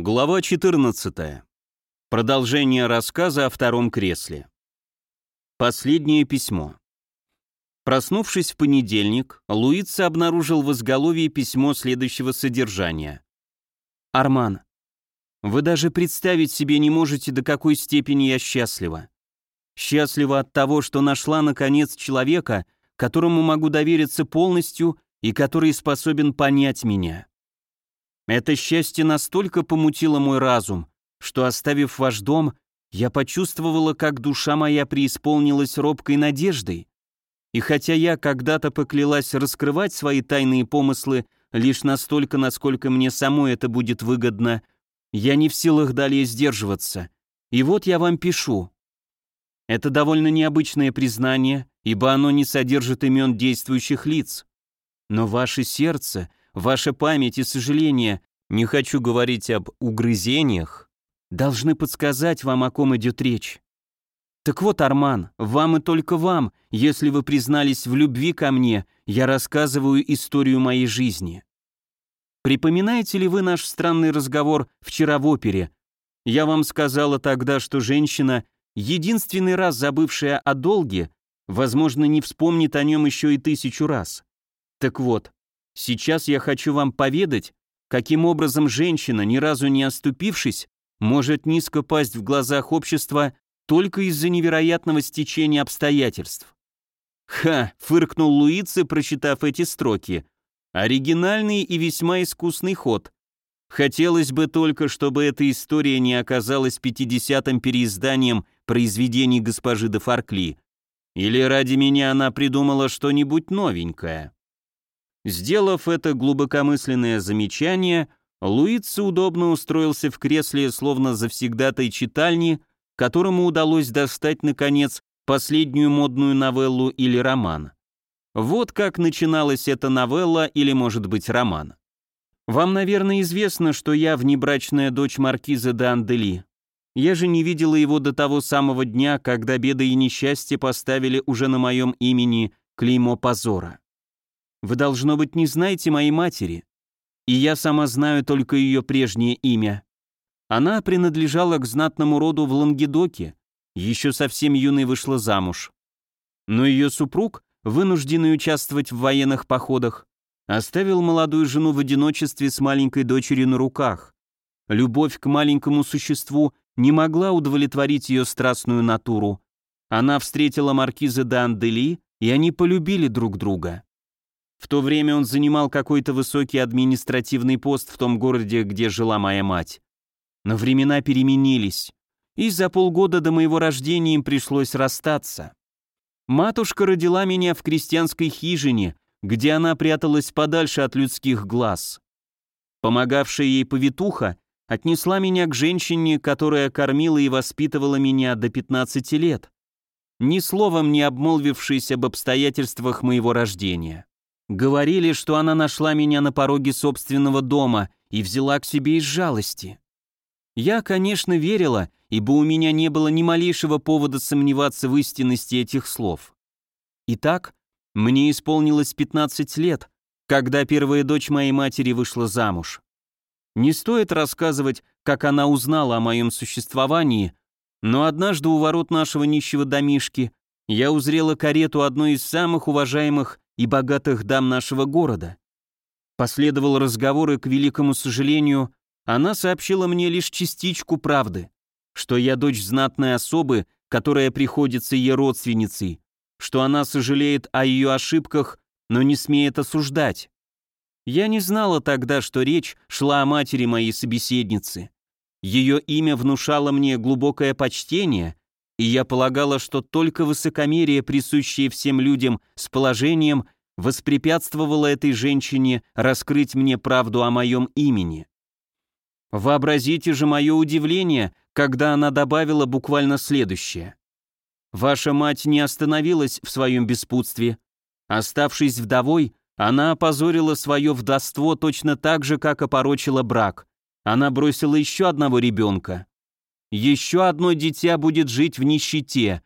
Глава 14. Продолжение рассказа о втором кресле. Последнее письмо. Проснувшись в понедельник, Луица обнаружил в изголовье письмо следующего содержания. «Арман, вы даже представить себе не можете, до какой степени я счастлива. Счастлива от того, что нашла, наконец, человека, которому могу довериться полностью и который способен понять меня. Это счастье настолько помутило мой разум, что, оставив ваш дом, я почувствовала, как душа моя преисполнилась робкой надеждой. И хотя я когда-то поклялась раскрывать свои тайные помыслы лишь настолько, насколько мне самой это будет выгодно, я не в силах далее сдерживаться. И вот я вам пишу. Это довольно необычное признание, ибо оно не содержит имен действующих лиц. Но ваше сердце, ваша память и сожаление, не хочу говорить об угрызениях, должны подсказать вам, о ком идет речь. Так вот, Арман, вам и только вам, если вы признались в любви ко мне, я рассказываю историю моей жизни. Припоминаете ли вы наш странный разговор вчера в опере? Я вам сказала тогда, что женщина, единственный раз забывшая о долге, возможно, не вспомнит о нем еще и тысячу раз. Так вот, сейчас я хочу вам поведать, каким образом женщина, ни разу не оступившись, может низко пасть в глазах общества только из-за невероятного стечения обстоятельств. «Ха!» — фыркнул Луице, прочитав эти строки. «Оригинальный и весьма искусный ход. Хотелось бы только, чтобы эта история не оказалась пятидесятым переизданием произведений госпожи де Фаркли. Или ради меня она придумала что-нибудь новенькое». Сделав это глубокомысленное замечание, Луица удобно устроился в кресле, словно завсегдатой читальни, которому удалось достать, наконец, последнюю модную новеллу или роман. Вот как начиналась эта новелла или, может быть, роман. Вам, наверное, известно, что я внебрачная дочь маркиза де Андели. Я же не видела его до того самого дня, когда беды и несчастья поставили уже на моем имени клеймо позора. Вы, должно быть, не знаете моей матери, и я сама знаю только ее прежнее имя. Она принадлежала к знатному роду в Лангедоке, еще совсем юной вышла замуж. Но ее супруг, вынужденный участвовать в военных походах, оставил молодую жену в одиночестве с маленькой дочерью на руках. Любовь к маленькому существу не могла удовлетворить ее страстную натуру. Она встретила маркиза де Андели, и они полюбили друг друга. В то время он занимал какой-то высокий административный пост в том городе, где жила моя мать. Но времена переменились, и за полгода до моего рождения им пришлось расстаться. Матушка родила меня в крестьянской хижине, где она пряталась подальше от людских глаз. Помогавшая ей повитуха отнесла меня к женщине, которая кормила и воспитывала меня до 15 лет, ни словом не обмолвившись об обстоятельствах моего рождения. Говорили, что она нашла меня на пороге собственного дома и взяла к себе из жалости. Я, конечно, верила, ибо у меня не было ни малейшего повода сомневаться в истинности этих слов. Итак, мне исполнилось 15 лет, когда первая дочь моей матери вышла замуж. Не стоит рассказывать, как она узнала о моем существовании, но однажды у ворот нашего нищего домишки я узрела карету одной из самых уважаемых и богатых дам нашего города. Последовал разговор, и, к великому сожалению, она сообщила мне лишь частичку правды, что я дочь знатной особы, которая приходится ей родственницей, что она сожалеет о ее ошибках, но не смеет осуждать. Я не знала тогда, что речь шла о матери моей собеседницы. Ее имя внушало мне глубокое почтение, и я полагала, что только высокомерие, присущее всем людям с положением, воспрепятствовало этой женщине раскрыть мне правду о моем имени. Вообразите же мое удивление, когда она добавила буквально следующее. «Ваша мать не остановилась в своем беспутстве. Оставшись вдовой, она опозорила свое вдовство точно так же, как опорочила брак. Она бросила еще одного ребенка. Еще одно дитя будет жить в нищете.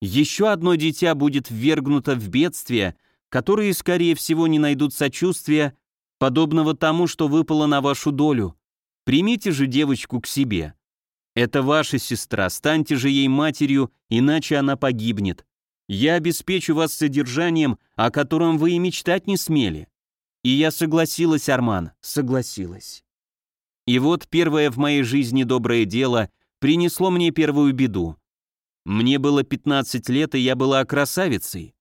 Еще одно дитя будет ввергнуто в бедствие, которые, скорее всего, не найдут сочувствия, подобного тому, что выпало на вашу долю. Примите же девочку к себе. Это ваша сестра, станьте же ей матерью, иначе она погибнет. Я обеспечу вас содержанием, о котором вы и мечтать не смели. И я согласилась, Арман, согласилась. И вот первое в моей жизни доброе дело принесло мне первую беду. Мне было 15 лет, и я была красавицей.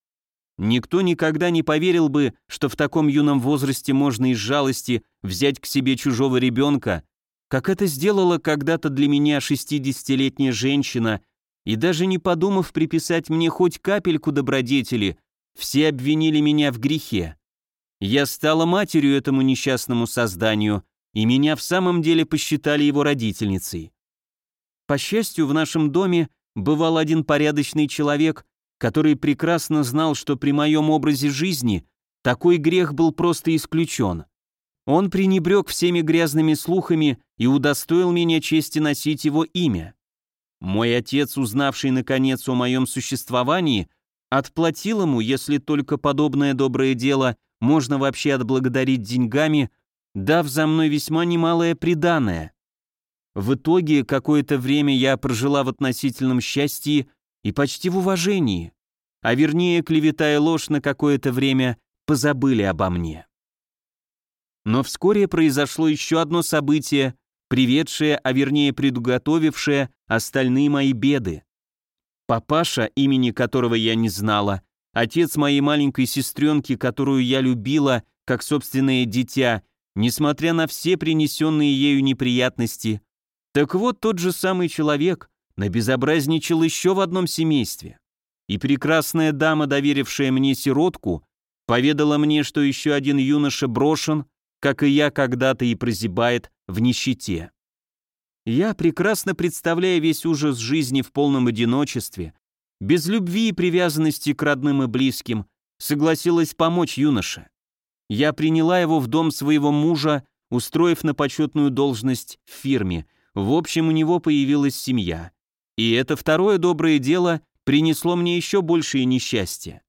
Никто никогда не поверил бы, что в таком юном возрасте можно из жалости взять к себе чужого ребенка, как это сделала когда-то для меня 60-летняя женщина, и даже не подумав приписать мне хоть капельку добродетели, все обвинили меня в грехе. Я стала матерью этому несчастному созданию, и меня в самом деле посчитали его родительницей. По счастью, в нашем доме бывал один порядочный человек, который прекрасно знал, что при моем образе жизни такой грех был просто исключен. Он пренебрег всеми грязными слухами и удостоил меня чести носить его имя. Мой отец, узнавший наконец о моем существовании, отплатил ему, если только подобное доброе дело можно вообще отблагодарить деньгами, дав за мной весьма немалое приданое. В итоге какое-то время я прожила в относительном счастье и почти в уважении, а вернее клевета и ложь на какое-то время позабыли обо мне. Но вскоре произошло еще одно событие, приведшее, а вернее предуготовившее остальные мои беды. Папаша, имени которого я не знала, отец моей маленькой сестренки, которую я любила, как собственное дитя, несмотря на все принесенные ею неприятности, так вот тот же самый человек набезобразничал еще в одном семействе. И прекрасная дама, доверившая мне сиротку, поведала мне, что еще один юноша брошен, как и я когда-то и прозябает в нищете. Я, прекрасно представляя весь ужас жизни в полном одиночестве, без любви и привязанности к родным и близким, согласилась помочь юноше. Я приняла его в дом своего мужа, устроив на почетную должность в фирме. В общем, у него появилась семья. И это второе доброе дело принесло мне еще большее несчастье.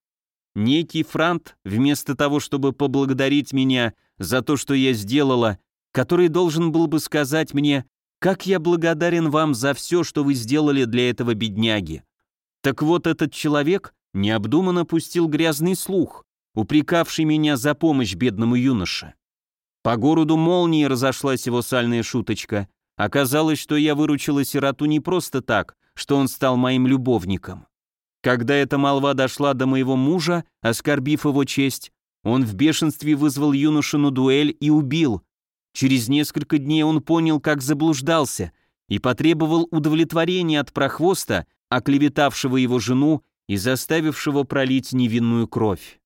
Некий Франт, вместо того, чтобы поблагодарить меня за то, что я сделала, который должен был бы сказать мне, как я благодарен вам за все, что вы сделали для этого бедняги. Так вот этот человек необдуманно пустил грязный слух, упрекавший меня за помощь бедному юноше. По городу молнии разошлась его сальная шуточка. Оказалось, что я выручила сироту не просто так, что он стал моим любовником. Когда эта молва дошла до моего мужа, оскорбив его честь, он в бешенстве вызвал юношу на дуэль и убил. Через несколько дней он понял, как заблуждался, и потребовал удовлетворения от прохвоста, оклеветавшего его жену и заставившего пролить невинную кровь.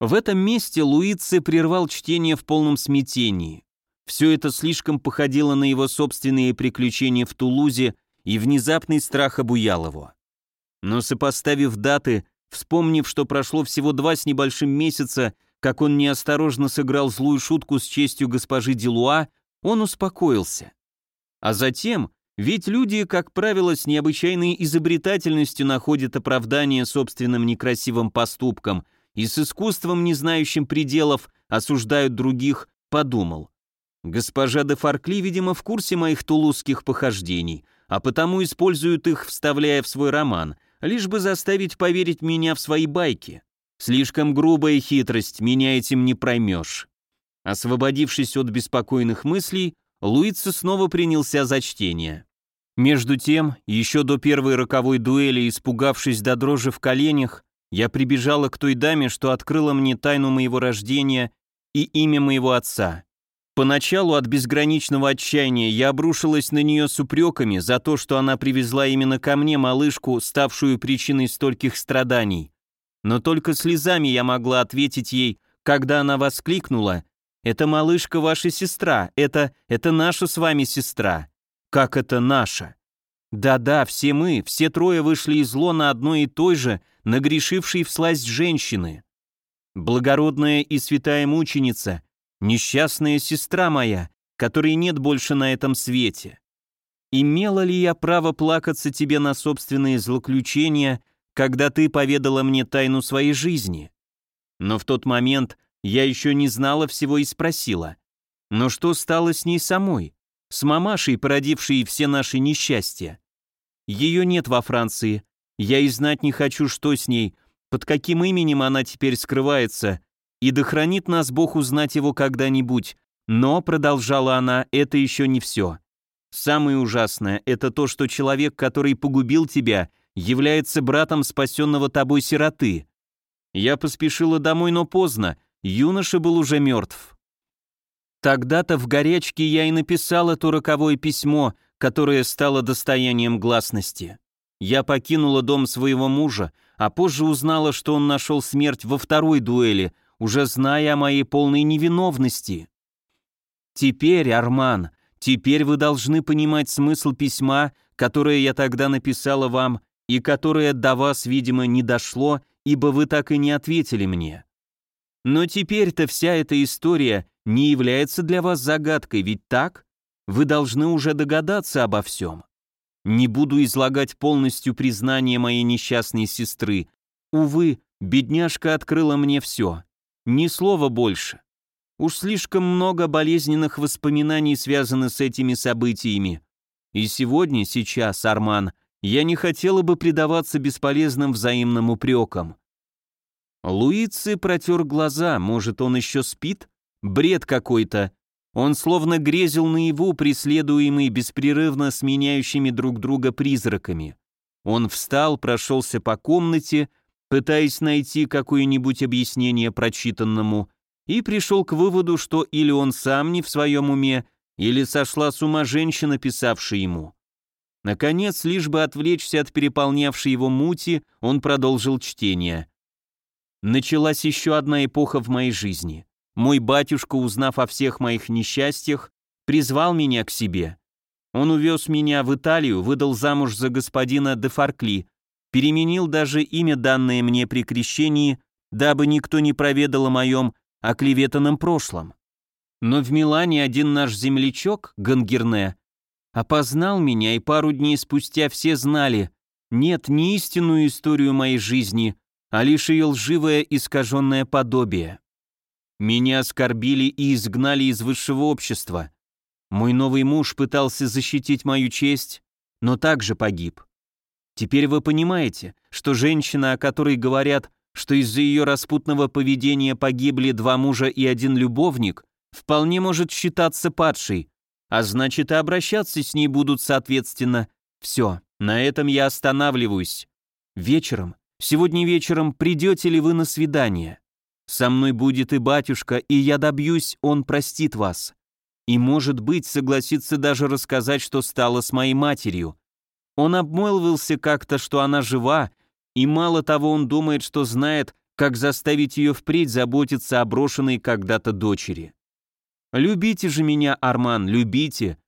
В этом месте Луице прервал чтение в полном смятении. Все это слишком походило на его собственные приключения в Тулузе, и внезапный страх обуял его. Но сопоставив даты, вспомнив, что прошло всего два с небольшим месяца как он неосторожно сыграл злую шутку с честью госпожи Делуа, он успокоился. А затем, ведь люди, как правило, с необычайной изобретательностью находят оправдание собственным некрасивым поступкам и с искусством, не знающим пределов, осуждают других, подумал. Госпожа де Фаркли, видимо, в курсе моих тулузских похождений, а потому использует их, вставляя в свой роман, лишь бы заставить поверить меня в свои байки. Слишком грубая хитрость, меня этим не проймешь. Освободившись от беспокойных мыслей, Луица снова принялся за чтение. Между тем, еще до первой роковой дуэли, испугавшись до дрожи в коленях, я прибежала к той даме, что открыла мне тайну моего рождения и имя моего отца. Поначалу от безграничного отчаяния я обрушилась на нее с упреками за то, что она привезла именно ко мне малышку, ставшую причиной стольких страданий но только слезами я могла ответить ей, когда она воскликнула «Это малышка ваша сестра, это, это наша с вами сестра». «Как это наша?» «Да-да, все мы, все трое вышли из лона одной и той же, нагрешившей в сласть женщины. Благородная и святая мученица, несчастная сестра моя, которой нет больше на этом свете. Имела ли я право плакаться тебе на собственные злоключения, когда ты поведала мне тайну своей жизни. Но в тот момент я еще не знала всего и спросила, но что стало с ней самой? с мамашей, породившей все наши несчастья. Ее нет во Франции. Я и знать не хочу, что с ней, под каким именем она теперь скрывается, и да хранит нас Бог узнать его когда-нибудь. Но, продолжала она, это еще не все. Самое ужасное – это то, что человек, который погубил тебя, является братом спасенного тобой сироты. Я поспешила домой, но поздно, юноша был уже мертв. Тогда-то в горячке я и написала то роковое письмо, которое стало достоянием гласности. Я покинула дом своего мужа, а позже узнала, что он нашел смерть во второй дуэли, уже зная о моей полной невиновности. Теперь, Арман, теперь вы должны понимать смысл письма, которое я тогда написала вам и которое до вас, видимо, не дошло, ибо вы так и не ответили мне. Но теперь-то вся эта история не является для вас загадкой, ведь так? Вы должны уже догадаться обо всем. Не буду излагать полностью признание моей несчастной сестры. Увы, бедняжка открыла мне все. Ни слова больше. Уж слишком много болезненных воспоминаний связано с этими событиями. И сегодня, сейчас, Арман, я не хотела бы предаваться бесполезным взаимным упрекам. Луици протер глаза, может, он еще спит? Бред какой-то. Он словно грезил наяву, преследуемый беспрерывно сменяющими друг друга призраками. Он встал, прошелся по комнате, пытаясь найти какое-нибудь объяснение прочитанному, и пришел к выводу, что или он сам не в своем уме, или сошла с ума женщина, писавшая ему. Наконец, лишь бы отвлечься от переполнявшей его мути, он продолжил чтение. Началась еще одна эпоха в моей жизни. Мой батюшка, узнав о всех моих несчастьях, призвал меня к себе. Он увез меня в Италию, выдал замуж за господина де Фаркли, переменил даже имя, данное мне при крещении, дабы никто не проведал о моем оклеветанном прошлом. Но в Милане один наш землячок, Гангерне, опознал меня, и пару дней спустя все знали, нет, не истинную историю моей жизни, а лишь ее лживое искаженное подобие. Меня оскорбили и изгнали из высшего общества. Мой новый муж пытался защитить мою честь, но также погиб. Теперь вы понимаете, что женщина, о которой говорят, что из-за ее распутного поведения погибли два мужа и один любовник, вполне может считаться падшей, а значит и обращаться с ней будут соответственно. Все, на этом я останавливаюсь. Вечером, сегодня вечером придете ли вы на свидание? Со мной будет и батюшка, и я добьюсь, он простит вас. И, может быть, согласится даже рассказать, что стало с моей матерью. Он обмолвился как-то, что она жива, и мало того, он думает, что знает, как заставить ее впредь заботиться о брошенной когда-то дочери. Любите же меня, Арман, любите.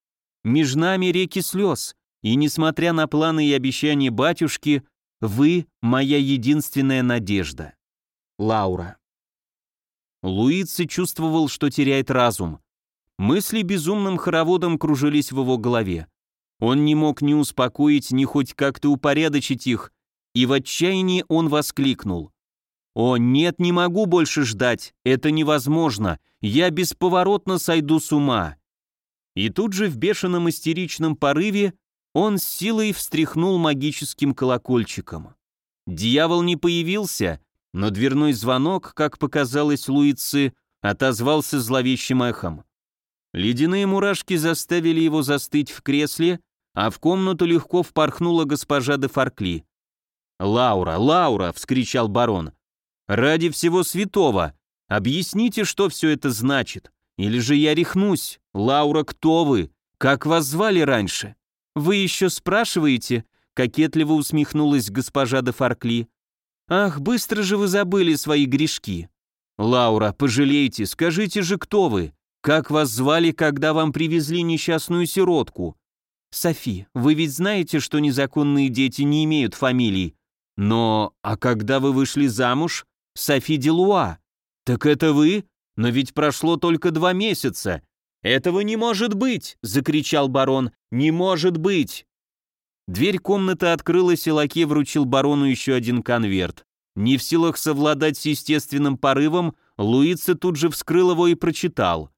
Меж нами реки слез, и несмотря на планы и обещания батюшки, вы — моя единственная надежда. Лаура. Луици чувствовал, что теряет разум. Мысли безумным хороводом кружились в его голове. Он не мог ни успокоить, ни хоть как-то упорядочить их, и в отчаянии он воскликнул. «О, нет, не могу больше ждать, это невозможно, я бесповоротно сойду с ума». И тут же в бешеном истеричном порыве он с силой встряхнул магическим колокольчиком. Дьявол не появился, но дверной звонок, как показалось Луицы, отозвался зловещим эхом. Ледяные мурашки заставили его застыть в кресле, а в комнату легко впорхнула госпожа де Фаркли. «Лаура, Лаура!» — вскричал барон. «Ради всего святого! Объясните, что все это значит. Или же я рехнусь. Лаура, кто вы? Как вас звали раньше?» «Вы еще спрашиваете?» — кокетливо усмехнулась госпожа де Фаркли. «Ах, быстро же вы забыли свои грешки!» «Лаура, пожалейте, скажите же, кто вы? Как вас звали, когда вам привезли несчастную сиротку?» «Софи, вы ведь знаете, что незаконные дети не имеют фамилий. Но, а когда вы вышли замуж? Софи Делуа. Так это вы? Но ведь прошло только два месяца. Этого не может быть, закричал барон. Не может быть. Дверь комнаты открылась, и лакей вручил барону еще один конверт. Не в силах совладать с естественным порывом, Луица тут же вскрыл его и прочитал.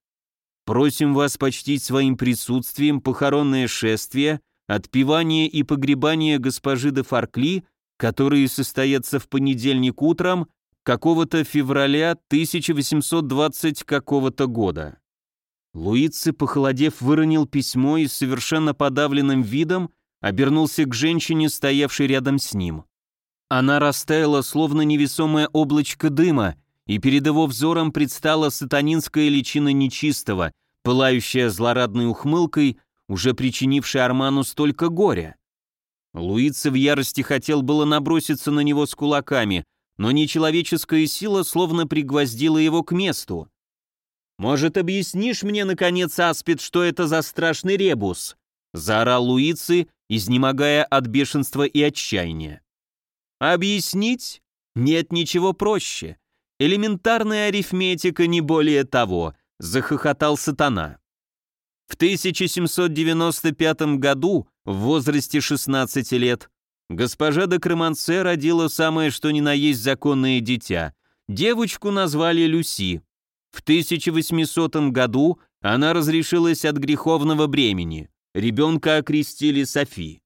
Просим вас почтить своим присутствием похоронное шествие, отпевание и погребание госпожи де Фаркли, которые состоятся в понедельник утром какого-то февраля 1820 какого-то года. Луици, похолодев, выронил письмо и совершенно подавленным видом обернулся к женщине, стоявшей рядом с ним. Она растаяла, словно невесомое облачко дыма, и перед его взором предстала сатанинская личина нечистого, пылающая злорадной ухмылкой, уже причинившая Арману столько горя. Луица в ярости хотел было наброситься на него с кулаками, но нечеловеческая сила словно пригвоздила его к месту. «Может, объяснишь мне, наконец, Аспид, что это за страшный ребус?» — заорал Луицы, изнемогая от бешенства и отчаяния. «Объяснить? Нет ничего проще. Элементарная арифметика, не более того», — захохотал сатана. В 1795 году, в возрасте 16 лет, госпожа де Кремансе родила самое что ни на есть законное дитя. Девочку назвали Люси. В 1800 году она разрешилась от греховного бремени. Ребенка окрестили Софи.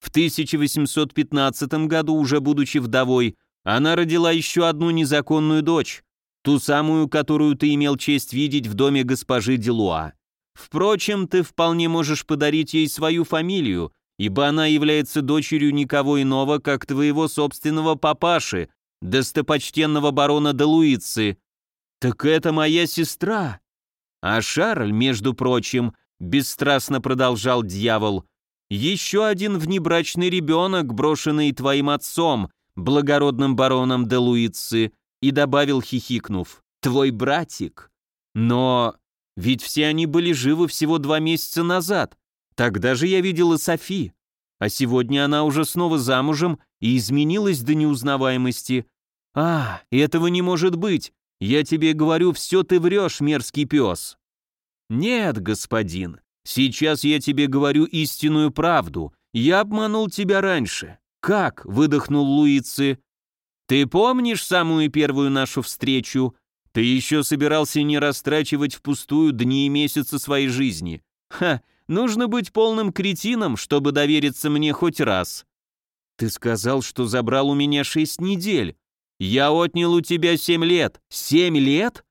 В 1815 году, уже будучи вдовой, она родила еще одну незаконную дочь, ту самую, которую ты имел честь видеть в доме госпожи Делуа. Впрочем, ты вполне можешь подарить ей свою фамилию, ибо она является дочерью никого иного, как твоего собственного папаши, достопочтенного барона де Луицы. Так это моя сестра. А Шарль, между прочим, бесстрастно продолжал дьявол, еще один внебрачный ребенок, брошенный твоим отцом, благородным бароном де Луицы, и добавил, хихикнув, твой братик. Но ведь все они были живы всего два месяца назад. Тогда же я видела Софи. А сегодня она уже снова замужем и изменилась до неузнаваемости. А, этого не может быть. Я тебе говорю, все ты врешь, мерзкий пес. «Нет, господин, сейчас я тебе говорю истинную правду. Я обманул тебя раньше». «Как?» — выдохнул Луицы. «Ты помнишь самую первую нашу встречу? Ты еще собирался не растрачивать впустую дни и месяцы своей жизни. Ха, нужно быть полным кретином, чтобы довериться мне хоть раз. Ты сказал, что забрал у меня шесть недель. Я отнял у тебя семь лет. Семь лет?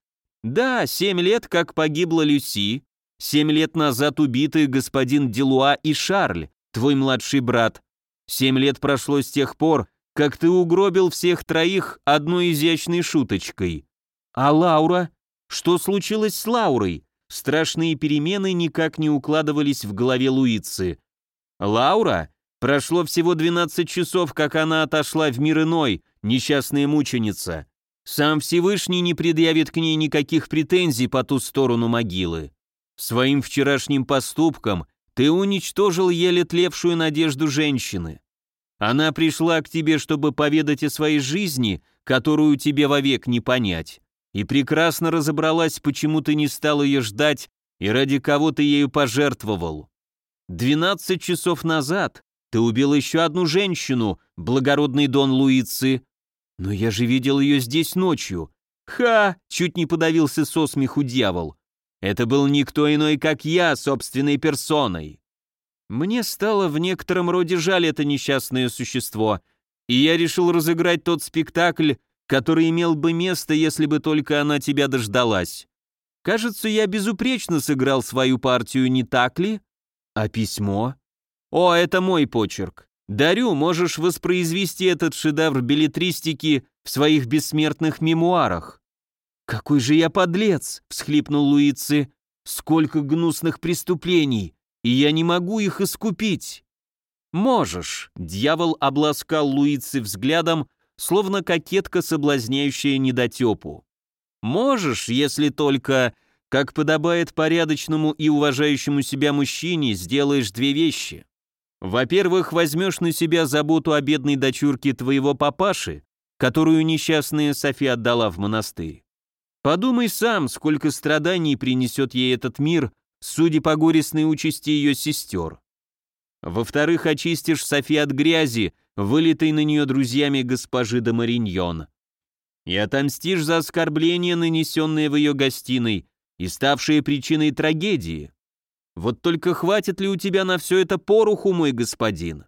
Да, семь лет, как погибла Люси, семь лет назад убиты господин Делуа и Шарль, твой младший брат. Семь лет прошло с тех пор, как ты угробил всех троих одной изящной шуточкой. А Лаура? Что случилось с Лаурой? Страшные перемены никак не укладывались в голове Луицы. Лаура? Прошло всего 12 часов, как она отошла в мир иной, несчастная мученица. Сам Всевышний не предъявит к ней никаких претензий по ту сторону могилы. Своим вчерашним поступком ты уничтожил еле тлевшую надежду женщины. Она пришла к тебе, чтобы поведать о своей жизни, которую тебе вовек не понять, и прекрасно разобралась, почему ты не стал ее ждать и ради кого ты ею пожертвовал. Двенадцать часов назад ты убил еще одну женщину, благородный Дон Луицы, «Но я же видел ее здесь ночью». «Ха!» — чуть не подавился со смеху дьявол. «Это был никто иной, как я, собственной персоной». Мне стало в некотором роде жаль это несчастное существо, и я решил разыграть тот спектакль, который имел бы место, если бы только она тебя дождалась. Кажется, я безупречно сыграл свою партию, не так ли? А письмо? О, это мой почерк. Дарю, можешь воспроизвести этот шедевр билетристики в своих бессмертных мемуарах. Какой же я подлец, всхлипнул Луицы. Сколько гнусных преступлений, и я не могу их искупить. Можешь, дьявол обласкал Луицы взглядом, словно кокетка, соблазняющая недотепу. Можешь, если только, как подобает порядочному и уважающему себя мужчине, сделаешь две вещи. Во-первых, возьмешь на себя заботу о бедной дочурке твоего папаши, которую несчастная София отдала в монастырь. Подумай сам, сколько страданий принесет ей этот мир, судя по горестной участи ее сестер. Во-вторых, очистишь Софи от грязи, вылитой на нее друзьями госпожи де Мариньон. И отомстишь за оскорбление, нанесенное в ее гостиной, и ставшее причиной трагедии. Вот только хватит ли у тебя на все это поруху, мой господин?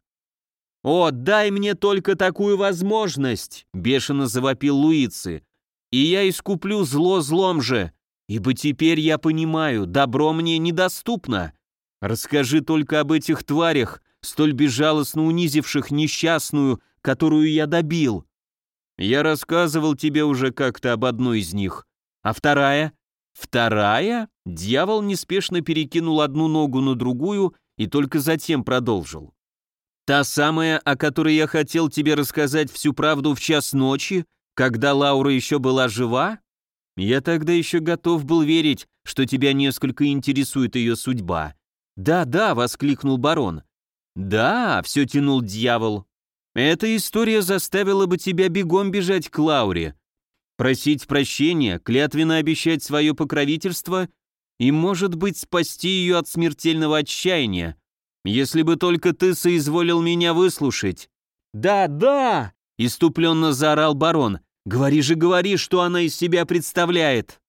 «О, дай мне только такую возможность!» — бешено завопил Луицы. «И я искуплю зло злом же, ибо теперь я понимаю, добро мне недоступно. Расскажи только об этих тварях, столь безжалостно унизивших несчастную, которую я добил. Я рассказывал тебе уже как-то об одной из них. А вторая? Вторая? Дьявол неспешно перекинул одну ногу на другую и только затем продолжил. Та самая, о которой я хотел тебе рассказать всю правду в час ночи, когда Лаура еще была жива? Я тогда еще готов был верить, что тебя несколько интересует ее судьба. «Да-да», — воскликнул барон. «Да», — все тянул дьявол. «Эта история заставила бы тебя бегом бежать к Лауре, просить прощения, клятвенно обещать свое покровительство и, может быть, спасти ее от смертельного отчаяния, если бы только ты соизволил меня выслушать». «Да, да!» — иступленно заорал барон. «Говори же, говори, что она из себя представляет!»